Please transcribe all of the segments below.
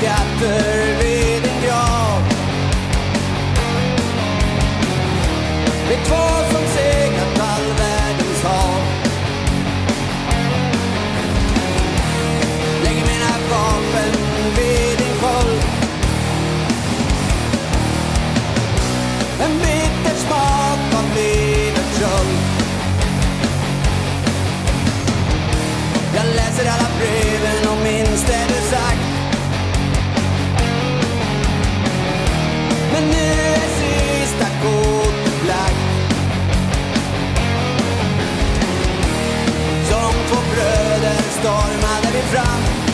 skatter vid din grav. Med två it wrong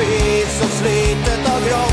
spets och slitet av gran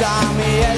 I'm here.